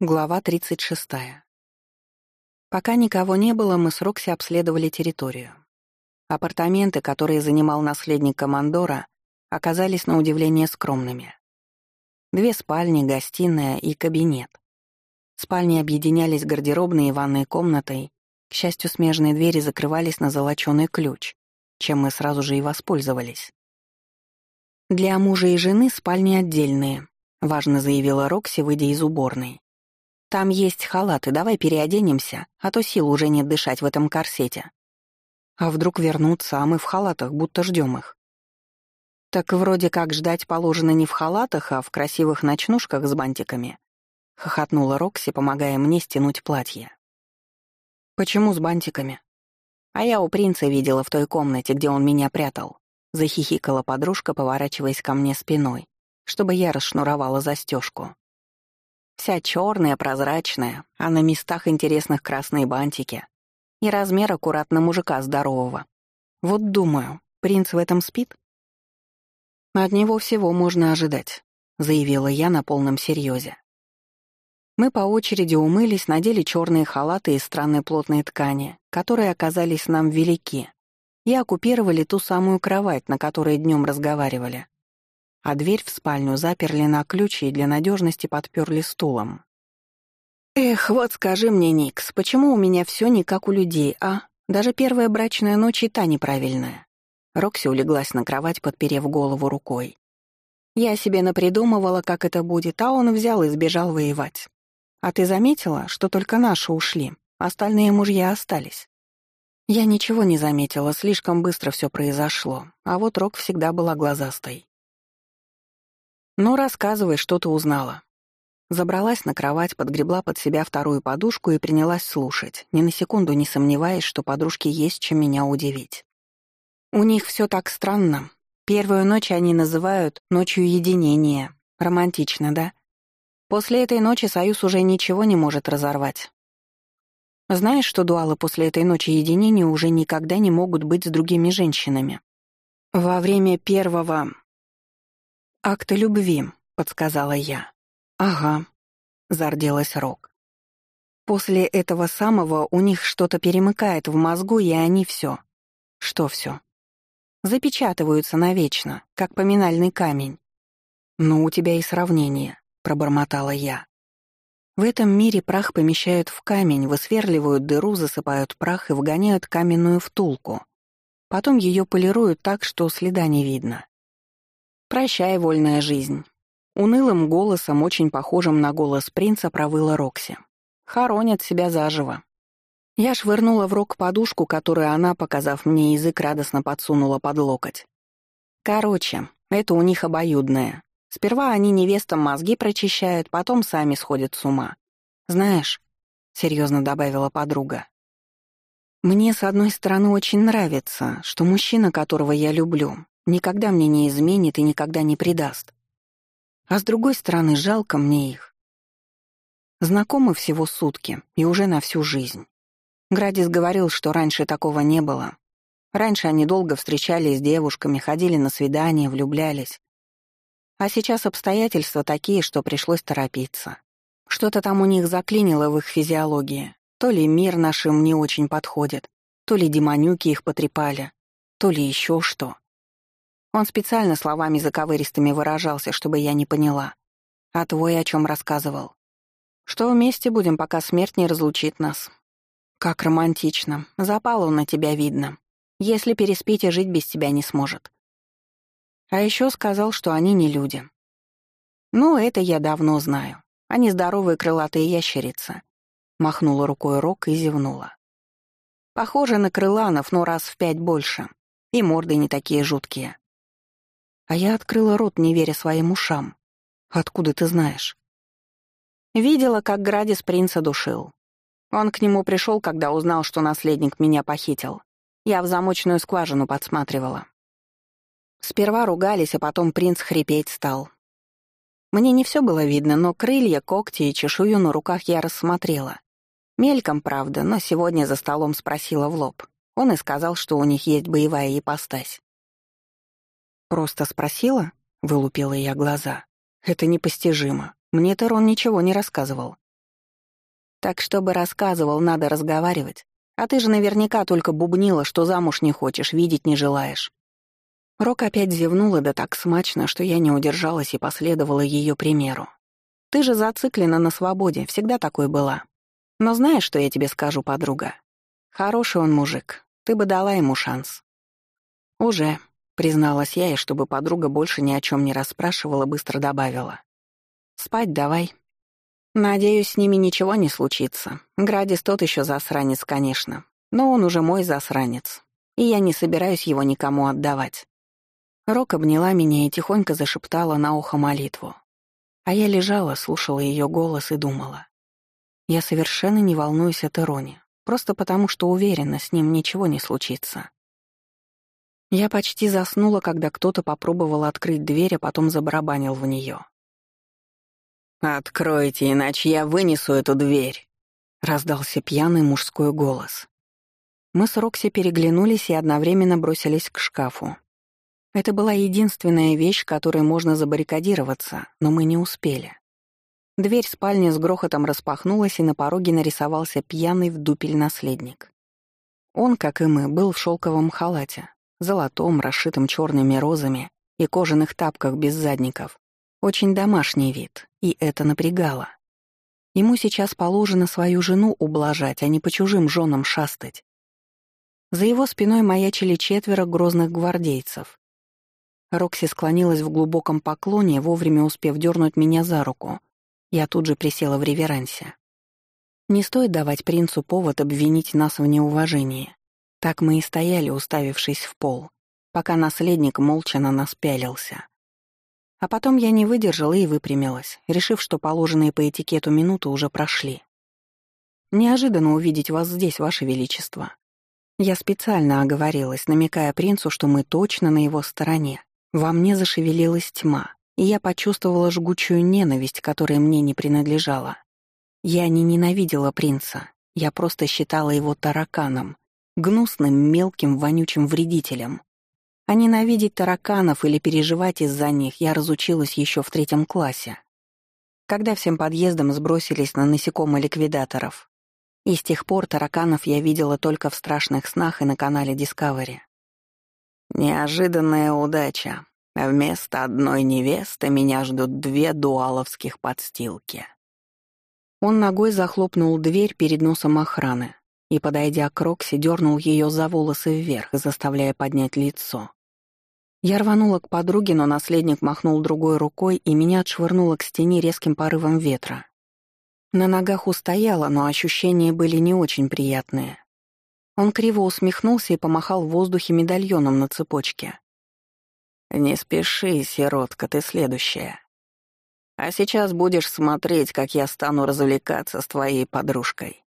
Глава 36. Пока никого не было, мы с Рокси обследовали территорию. Апартаменты, которые занимал наследник командора, оказались на удивление скромными. Две спальни, гостиная и кабинет. Спальни объединялись гардеробной и ванной комнатой, к счастью, смежные двери закрывались на золочёный ключ, чем мы сразу же и воспользовались. «Для мужа и жены спальни отдельные», — важно заявила Рокси, выйдя из уборной. Там есть халаты, давай переоденемся, а то сил уже нет дышать в этом корсете. А вдруг вернутся, а мы в халатах, будто ждем их. Так вроде как ждать положено не в халатах, а в красивых ночнушках с бантиками. Хохотнула Рокси, помогая мне стянуть платье. Почему с бантиками? А я у принца видела в той комнате, где он меня прятал. Захихикала подружка, поворачиваясь ко мне спиной, чтобы я расшнуровала застежку. Вся черная, прозрачная, а на местах интересных красные бантики. И размер аккуратно мужика здорового. Вот думаю, принц в этом спит? От него всего можно ожидать, заявила я на полном серьезе. Мы по очереди умылись, надели черные халаты из странной плотной ткани, которые оказались нам велики, и оккупировали ту самую кровать, на которой днем разговаривали а дверь в спальню заперли на ключ и для надежности подперли стулом. «Эх, вот скажи мне, Никс, почему у меня все не как у людей, а? Даже первая брачная ночь и та неправильная». Рокси улеглась на кровать, подперев голову рукой. «Я себе напридумывала, как это будет, а он взял и сбежал воевать. А ты заметила, что только наши ушли, остальные мужья остались?» Я ничего не заметила, слишком быстро все произошло, а вот Рок всегда была глазастой. «Ну, рассказывай, что ты узнала». Забралась на кровать, подгребла под себя вторую подушку и принялась слушать, ни на секунду не сомневаясь, что подружке есть чем меня удивить. У них все так странно. Первую ночь они называют «ночью единения». Романтично, да? После этой ночи союз уже ничего не может разорвать. Знаешь, что дуалы после этой ночи единения уже никогда не могут быть с другими женщинами? Во время первого «Акты любви», — подсказала я. «Ага», — зарделась Рок. «После этого самого у них что-то перемыкает в мозгу, и они все. Что все? Запечатываются навечно, как поминальный камень. «Ну, у тебя и сравнение», — пробормотала я. В этом мире прах помещают в камень, высверливают дыру, засыпают прах и вгоняют каменную втулку. Потом ее полируют так, что следа не видно. «Прощай, вольная жизнь». Унылым голосом, очень похожим на голос принца, провыла Рокси. «Хоронят себя заживо». Я швырнула в рог подушку, которую она, показав мне язык, радостно подсунула под локоть. Короче, это у них обоюдное. Сперва они невестам мозги прочищают, потом сами сходят с ума. Знаешь, — серьезно добавила подруга, — мне, с одной стороны, очень нравится, что мужчина, которого я люблю, никогда мне не изменит и никогда не предаст. А с другой стороны, жалко мне их. Знакомы всего сутки и уже на всю жизнь. Градис говорил, что раньше такого не было. Раньше они долго встречались с девушками, ходили на свидания, влюблялись. А сейчас обстоятельства такие, что пришлось торопиться. Что-то там у них заклинило в их физиологии. То ли мир нашим не очень подходит, то ли демонюки их потрепали, то ли еще что. Он специально словами заковыристыми выражался, чтобы я не поняла. А твой о чем рассказывал? Что вместе будем, пока смерть не разлучит нас. Как романтично. Запал он на тебя видно. Если переспите, жить без тебя не сможет. А еще сказал, что они не люди. Ну, это я давно знаю. Они здоровые крылатые ящерицы. Махнула рукой Рок и зевнула. Похоже на крыланов, но раз в пять больше. И морды не такие жуткие. А я открыла рот, не веря своим ушам. «Откуда ты знаешь?» Видела, как Градис принца душил. Он к нему пришел, когда узнал, что наследник меня похитил. Я в замочную скважину подсматривала. Сперва ругались, а потом принц хрипеть стал. Мне не все было видно, но крылья, когти и чешую на руках я рассмотрела. Мельком, правда, но сегодня за столом спросила в лоб. Он и сказал, что у них есть боевая ипостась. «Просто спросила?» — вылупила я глаза. «Это непостижимо. Мне Терон ничего не рассказывал. Так чтобы рассказывал, надо разговаривать. А ты же наверняка только бубнила, что замуж не хочешь, видеть не желаешь». Рок опять зевнула, да так смачно, что я не удержалась и последовала ее примеру. «Ты же зациклена на свободе, всегда такой была. Но знаешь, что я тебе скажу, подруга? Хороший он мужик, ты бы дала ему шанс». «Уже», — призналась я, и чтобы подруга больше ни о чем не расспрашивала, быстро добавила. «Спать давай». «Надеюсь, с ними ничего не случится. Градис тот еще засранец, конечно. Но он уже мой засранец. И я не собираюсь его никому отдавать». Рок обняла меня и тихонько зашептала на ухо молитву. А я лежала, слушала ее голос и думала. Я совершенно не волнуюсь от Ирони, просто потому что уверена, с ним ничего не случится. Я почти заснула, когда кто-то попробовал открыть дверь, а потом забарабанил в нее. «Откройте, иначе я вынесу эту дверь», — раздался пьяный мужской голос. Мы с Рокси переглянулись и одновременно бросились к шкафу. Это была единственная вещь, которой можно забаррикадироваться, но мы не успели. Дверь спальни с грохотом распахнулась, и на пороге нарисовался пьяный в дупель наследник. Он, как и мы, был в шелковом халате, золотом, расшитом черными розами и кожаных тапках без задников. Очень домашний вид, и это напрягало. Ему сейчас положено свою жену ублажать, а не по чужим женам шастать. За его спиной маячили четверо грозных гвардейцев. Рокси склонилась в глубоком поклоне, вовремя успев дернуть меня за руку. Я тут же присела в реверансе. Не стоит давать принцу повод обвинить нас в неуважении. Так мы и стояли, уставившись в пол, пока наследник молча на нас пялился. А потом я не выдержала и выпрямилась, решив, что положенные по этикету минуты уже прошли. «Неожиданно увидеть вас здесь, Ваше Величество». Я специально оговорилась, намекая принцу, что мы точно на его стороне. Во мне зашевелилась тьма, и я почувствовала жгучую ненависть, которая мне не принадлежала. Я не ненавидела принца, я просто считала его тараканом, гнусным, мелким, вонючим вредителем. А ненавидеть тараканов или переживать из-за них я разучилась еще в третьем классе, когда всем подъездом сбросились на насекомо-ликвидаторов. И с тех пор тараканов я видела только в страшных снах и на канале Discovery. Неожиданная удача. Вместо одной невесты меня ждут две дуаловских подстилки. Он ногой захлопнул дверь перед носом охраны, и, подойдя к Рокси, дернул ее за волосы вверх, заставляя поднять лицо. Я рванула к подруге, но наследник махнул другой рукой, и меня отшвырнуло к стене резким порывом ветра. На ногах устояла, но ощущения были не очень приятные. Он криво усмехнулся и помахал в воздухе медальоном на цепочке. «Не спеши, сиротка, ты следующая. А сейчас будешь смотреть, как я стану развлекаться с твоей подружкой.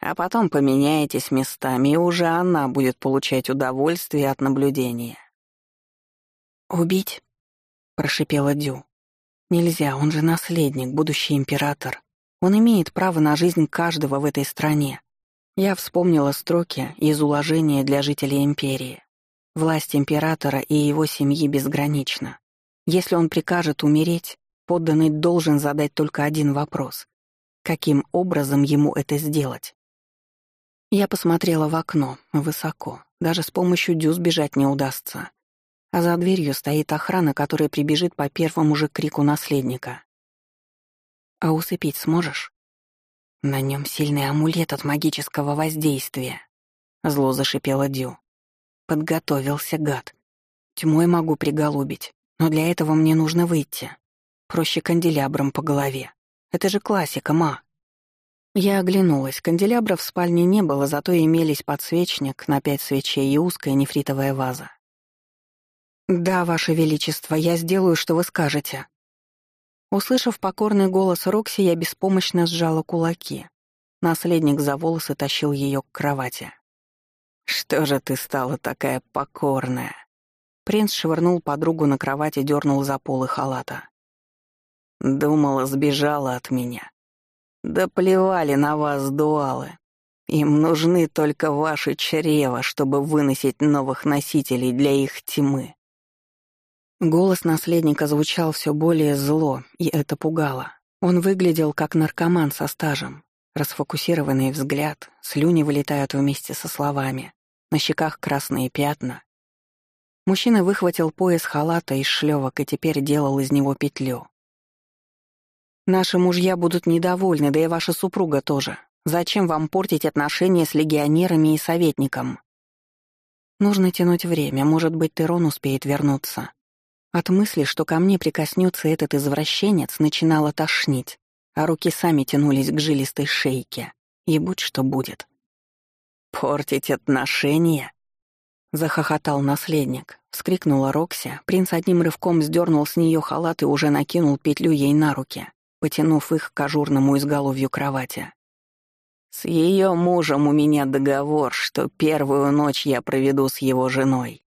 А потом поменяетесь местами, и уже она будет получать удовольствие от наблюдения. «Убить?» — прошипела Дю. «Нельзя, он же наследник, будущий император. Он имеет право на жизнь каждого в этой стране». Я вспомнила строки из уложения для жителей империи. Власть императора и его семьи безгранична. Если он прикажет умереть, подданный должен задать только один вопрос. Каким образом ему это сделать? Я посмотрела в окно, высоко. Даже с помощью дюз бежать не удастся. А за дверью стоит охрана, которая прибежит по первому же крику наследника. «А усыпить сможешь?» «На нем сильный амулет от магического воздействия», — зло зашипела Дю. «Подготовился, гад. Тьмой могу приголубить, но для этого мне нужно выйти. Проще канделябром по голове. Это же классика, ма». Я оглянулась. Канделябра в спальне не было, зато имелись подсвечник на пять свечей и узкая нефритовая ваза. «Да, Ваше Величество, я сделаю, что вы скажете». Услышав покорный голос Рокси, я беспомощно сжала кулаки. Наследник за волосы тащил ее к кровати. «Что же ты стала такая покорная?» Принц швырнул подругу на кровать и дернул за полы халата. «Думала, сбежала от меня. Да плевали на вас, дуалы. Им нужны только ваши чрева, чтобы выносить новых носителей для их тьмы. Голос наследника звучал все более зло, и это пугало. Он выглядел как наркоман со стажем. Расфокусированный взгляд, слюни вылетают вместе со словами, на щеках красные пятна. Мужчина выхватил пояс халата из шлёвок и теперь делал из него петлю. «Наши мужья будут недовольны, да и ваша супруга тоже. Зачем вам портить отношения с легионерами и советником?» Нужно тянуть время, может быть, Терон успеет вернуться. От мысли, что ко мне прикоснется этот извращенец, начинало тошнить, а руки сами тянулись к жилистой шейке. И будь что будет. «Портить отношения?» Захохотал наследник. Вскрикнула Рокси. Принц одним рывком сдернул с нее халат и уже накинул петлю ей на руки, потянув их к ажурному изголовью кровати. «С ее мужем у меня договор, что первую ночь я проведу с его женой.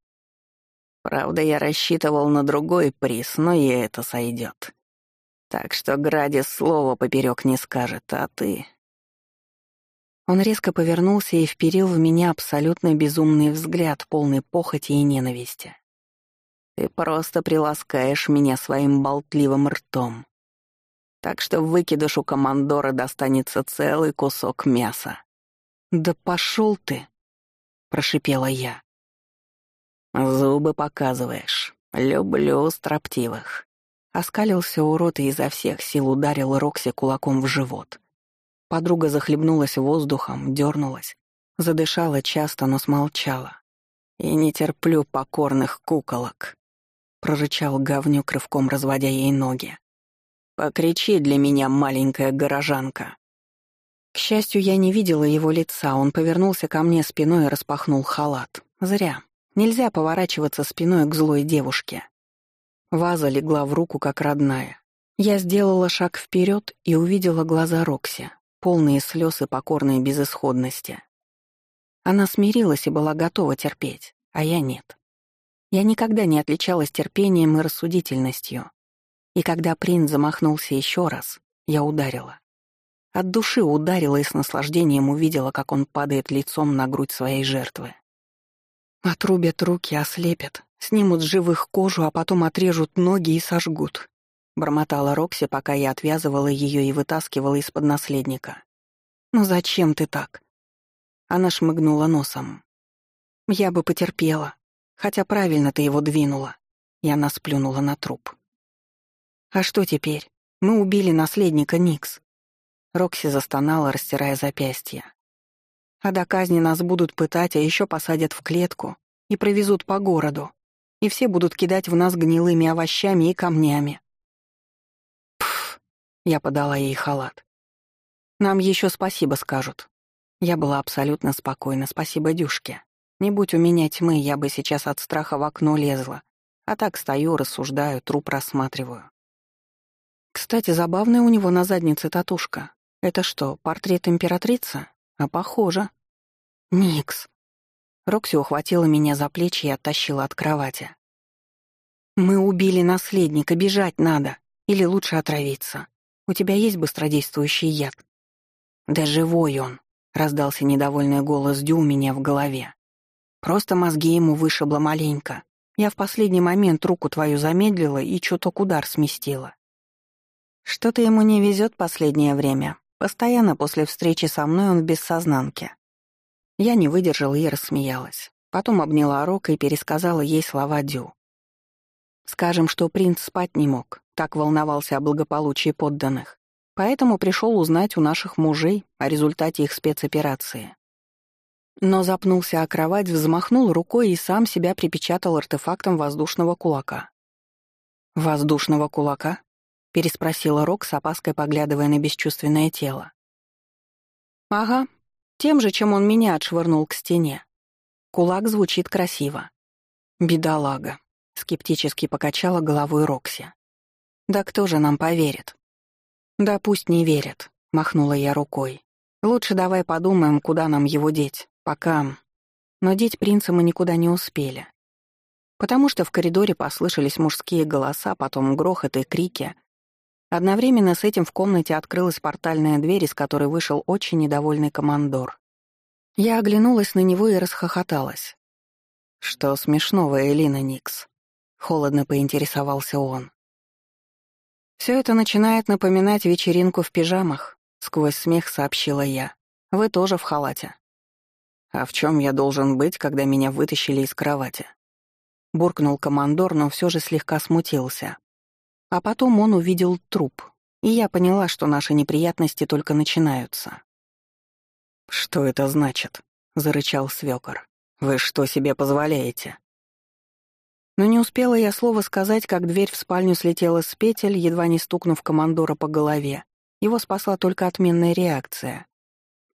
Правда, я рассчитывал на другой приз, но и это сойдет. Так что Градис слова поперек не скажет, а ты он резко повернулся и вперил в меня абсолютно безумный взгляд, полный похоти и ненависти. «Ты просто приласкаешь меня своим болтливым ртом. Так что выкидышу командора достанется целый кусок мяса». «Да пошел ты!» — прошипела я. «Зубы показываешь. Люблю строптивых». Оскалился урод и изо всех сил ударил Рокси кулаком в живот. Подруга захлебнулась воздухом, дернулась, задышала часто, но смолчала. «И не терплю покорных куколок», — прорычал говнюк, рывком разводя ей ноги. «Покричи для меня, маленькая горожанка». К счастью, я не видела его лица, он повернулся ко мне спиной и распахнул халат. Зря. Нельзя поворачиваться спиной к злой девушке. Ваза легла в руку, как родная. Я сделала шаг вперед и увидела глаза Рокси полные слез и покорной безысходности. Она смирилась и была готова терпеть, а я нет. Я никогда не отличалась терпением и рассудительностью. И когда принц замахнулся еще раз, я ударила. От души ударила и с наслаждением увидела, как он падает лицом на грудь своей жертвы. Отрубят руки, ослепят, снимут с живых кожу, а потом отрежут ноги и сожгут. Бормотала Рокси, пока я отвязывала ее и вытаскивала из-под наследника. «Ну зачем ты так?» Она шмыгнула носом. «Я бы потерпела. Хотя правильно ты его двинула». И она сплюнула на труп. «А что теперь? Мы убили наследника Никс». Рокси застонала, растирая запястье. «А до казни нас будут пытать, а еще посадят в клетку и провезут по городу. И все будут кидать в нас гнилыми овощами и камнями. Я подала ей халат. «Нам еще спасибо скажут». Я была абсолютно спокойна, спасибо Дюшке. Не будь у меня тьмы, я бы сейчас от страха в окно лезла. А так стою, рассуждаю, труп рассматриваю. Кстати, забавная у него на заднице татушка. Это что, портрет императрицы? А похоже. Никс. Рокси ухватила меня за плечи и оттащила от кровати. «Мы убили наследника, бежать надо. Или лучше отравиться. У тебя есть быстродействующий яд?» «Да живой он», — раздался недовольный голос Дю у меня в голове. «Просто мозги ему вышибло маленько. Я в последний момент руку твою замедлила и чуток удар сместила. Что-то ему не везет последнее время. Постоянно после встречи со мной он в бессознанке. Я не выдержала и рассмеялась. Потом обняла Рока и пересказала ей слова Дю. Скажем, что принц спать не мог, так волновался о благополучии подданных. Поэтому пришел узнать у наших мужей о результате их спецоперации. Но запнулся о кровать, взмахнул рукой и сам себя припечатал артефактом воздушного кулака. «Воздушного кулака?» — переспросила Рок с опаской, поглядывая на бесчувственное тело. «Ага, тем же, чем он меня отшвырнул к стене. Кулак звучит красиво. Бедолага», — скептически покачала головой Рокси. Да кто же нам поверит? Да пусть не верят, махнула я рукой. Лучше давай подумаем, куда нам его деть, пока... Но деть принца мы никуда не успели. Потому что в коридоре послышались мужские голоса, потом грохот и крики. Одновременно с этим в комнате открылась портальная дверь, из которой вышел очень недовольный командор. Я оглянулась на него и расхохоталась. «Что смешного, Элина Никс?» — холодно поинтересовался он. Все это начинает напоминать вечеринку в пижамах. — сквозь смех сообщила я. «Вы тоже в халате». «А в чем я должен быть, когда меня вытащили из кровати?» Буркнул командор, но все же слегка смутился. А потом он увидел труп, и я поняла, что наши неприятности только начинаются. «Что это значит?» — зарычал свёкор. «Вы что себе позволяете?» Но не успела я слова сказать, как дверь в спальню слетела с петель, едва не стукнув командора по голове. Его спасла только отменная реакция.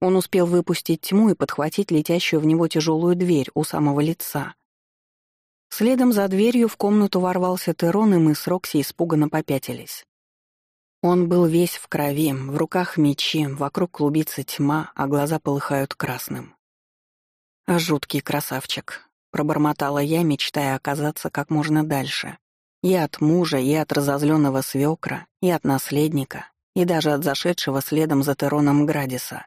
Он успел выпустить тьму и подхватить летящую в него тяжелую дверь у самого лица. Следом за дверью в комнату ворвался Терон, и мы с Рокси испуганно попятились. Он был весь в крови, в руках мечи, вокруг клубится тьма, а глаза полыхают красным. А жуткий красавчик. Пробормотала я, мечтая оказаться как можно дальше. И от мужа, и от разозленного свекра, и от наследника, и даже от зашедшего следом за Тероном Градиса.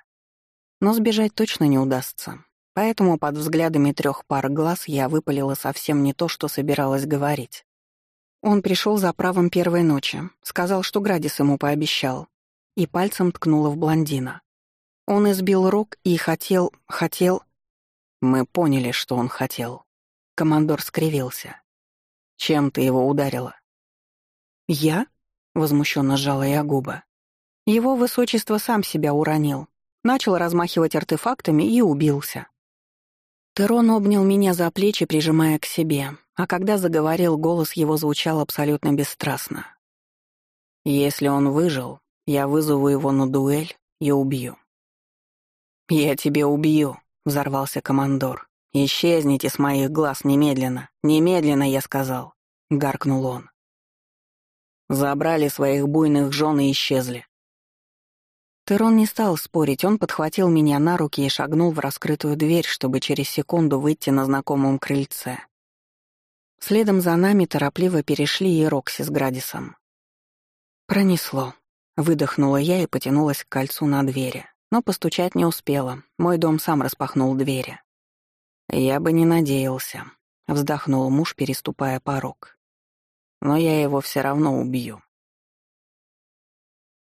Но сбежать точно не удастся. Поэтому под взглядами трех пар глаз я выпалила совсем не то, что собиралась говорить. Он пришел за правом первой ночи, сказал, что Градис ему пообещал, и пальцем ткнула в блондина. Он избил Рок и хотел... хотел... Мы поняли, что он хотел. Командор скривился. «Чем ты его ударила?» «Я?» — возмущенно сжала я губы. Его высочество сам себя уронил, начал размахивать артефактами и убился. Терон обнял меня за плечи, прижимая к себе, а когда заговорил, голос его звучал абсолютно бесстрастно. «Если он выжил, я вызову его на дуэль и убью». «Я тебя убью», — взорвался командор. «Исчезните с моих глаз немедленно! Немедленно, я сказал!» — гаркнул он. Забрали своих буйных жен и исчезли. Терон не стал спорить, он подхватил меня на руки и шагнул в раскрытую дверь, чтобы через секунду выйти на знакомом крыльце. Следом за нами торопливо перешли и Рокси с Градисом. «Пронесло», — выдохнула я и потянулась к кольцу на двери. Но постучать не успела, мой дом сам распахнул двери. «Я бы не надеялся», — вздохнул муж, переступая порог. «Но я его все равно убью».